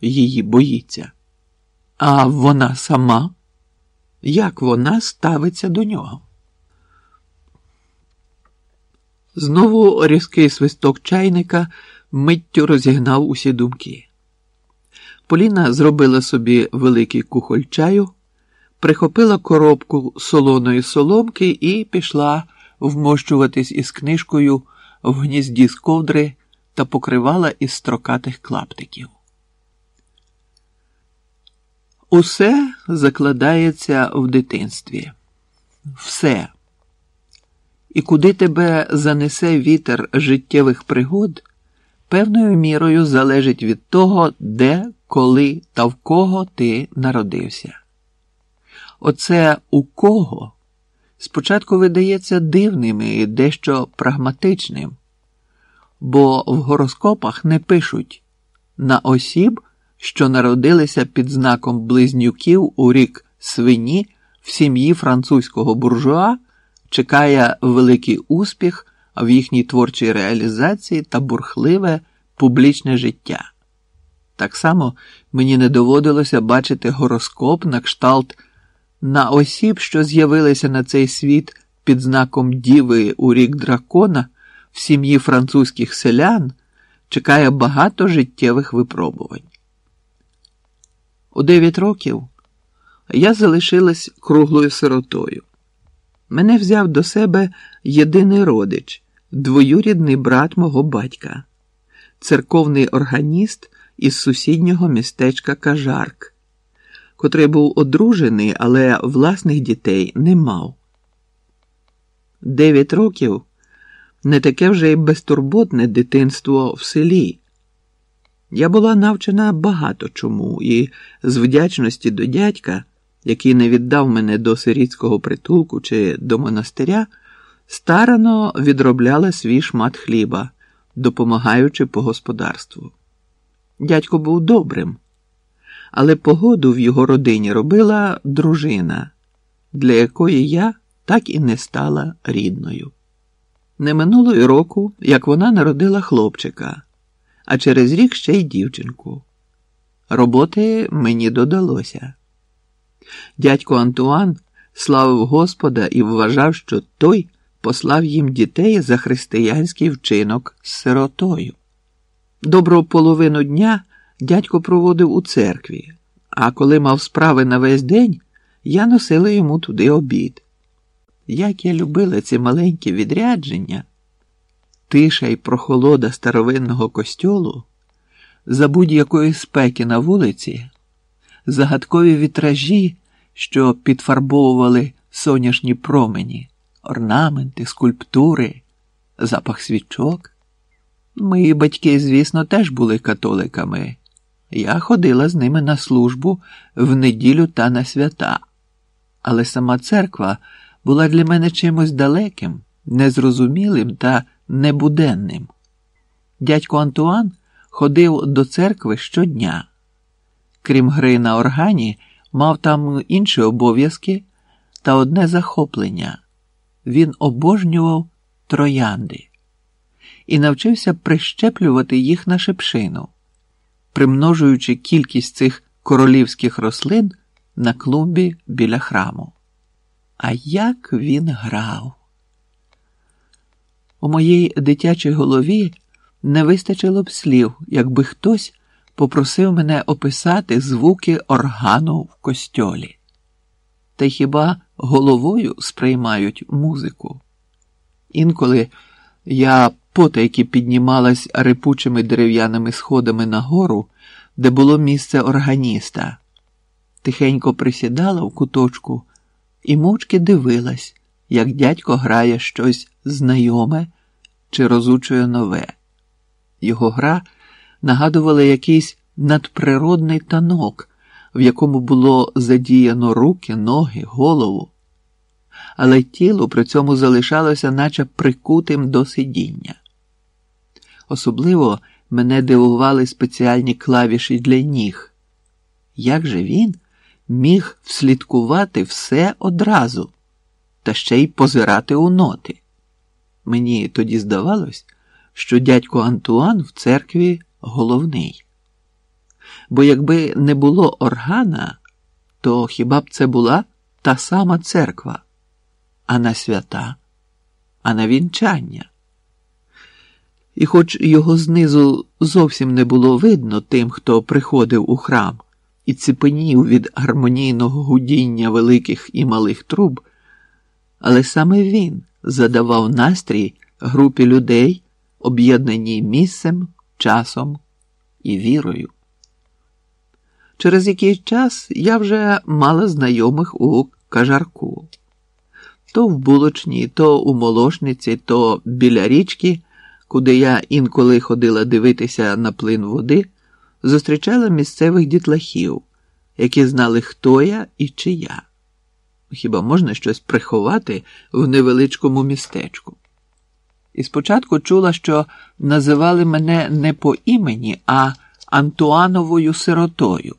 її боїться. А вона сама? Як вона ставиться до нього? Знову різкий свисток чайника миттю розігнав усі думки. Поліна зробила собі великий кухоль чаю, прихопила коробку солоної соломки і пішла вмощуватись із книжкою в гнізді з ковдри та покривала із строкатих клаптиків. Усе закладається в дитинстві. Все. І куди тебе занесе вітер життєвих пригод, певною мірою залежить від того, де, коли та в кого ти народився. Оце у кого спочатку видається дивним і дещо прагматичним, бо в гороскопах не пишуть на осіб, що народилися під знаком близнюків у рік свині в сім'ї французького буржуа, чекає великий успіх в їхній творчій реалізації та бурхливе публічне життя. Так само мені не доводилося бачити гороскоп на кшталт на осіб, що з'явилися на цей світ під знаком Діви у рік дракона в сім'ї французьких селян, чекає багато життєвих випробувань. У дев'ять років я залишилась круглою сиротою. Мене взяв до себе єдиний родич, двоюрідний брат мого батька, церковний органіст із сусіднього містечка Кажарк, котрий був одружений, але власних дітей не мав. Дев'ять років не таке вже й безтурботне дитинство в селі. Я була навчена багато чому, і з вдячності до дядька, який не віддав мене до сирітського притулку чи до монастиря, старано відробляла свій шмат хліба, допомагаючи по господарству. Дядько був добрим, але погоду в його родині робила дружина, для якої я так і не стала рідною. Не минуло й року, як вона народила хлопчика, а через рік ще й дівчинку. Роботи мені додалося. Дядько Антуан славив Господа і вважав, що той послав їм дітей за християнський вчинок з сиротою. Добру половину дня дядько проводив у церкві, а коли мав справи на весь день, я носила йому туди обід. Як я любила ці маленькі відрядження, тиша й прохолода старовинного костьолу, за будь-якої спеки на вулиці, загадкові вітражі, що підфарбовували соняшні промені, орнаменти, скульптури, запах свічок. Мої батьки, звісно, теж були католиками. Я ходила з ними на службу в неділю та на свята, але сама церква була для мене чимось далеким, незрозумілим та небуденним. Дядько Антуан ходив до церкви щодня. Крім гри на органі, мав там інші обов'язки та одне захоплення. Він обожнював троянди і навчився прищеплювати їх на шепшину, примножуючи кількість цих королівських рослин на клумбі біля храму. А як він грав? У моїй дитячій голові не вистачило б слів, якби хтось попросив мене описати звуки органу в костьолі. Та хіба головою сприймають музику? Інколи я потайки піднімалась рипучими дерев'яними сходами нагору, де було місце органіста, тихенько присідала в куточку і мовчки дивилась, як дядько грає щось знайоме чи розучує нове. Його гра нагадувала якийсь надприродний танок, в якому було задіяно руки, ноги, голову, але тіло при цьому залишалося наче прикутим до сидіння. Особливо мене дивували спеціальні клавіші для ніг. Як же він міг вслідкувати все одразу та ще й позирати у ноти? Мені тоді здавалось, що дядько Антуан в церкві головний. Бо якби не було органа, то хіба б це була та сама церква, а на свята, а на вінчання? І хоч його знизу зовсім не було видно тим, хто приходив у храм і ціпенів від гармонійного гудіння великих і малих труб, але саме він задавав настрій групі людей, об'єднаній місцем, часом і вірою. Через якийсь час я вже мала знайомих у кажарку. То в булочній, то у молошниці, то біля річки, куди я інколи ходила дивитися на плин води, зустрічала місцевих дітлахів, які знали, хто я і чи я. Хіба можна щось приховати в невеличкому містечку? І спочатку чула, що називали мене не по імені, а Антуановою сиротою.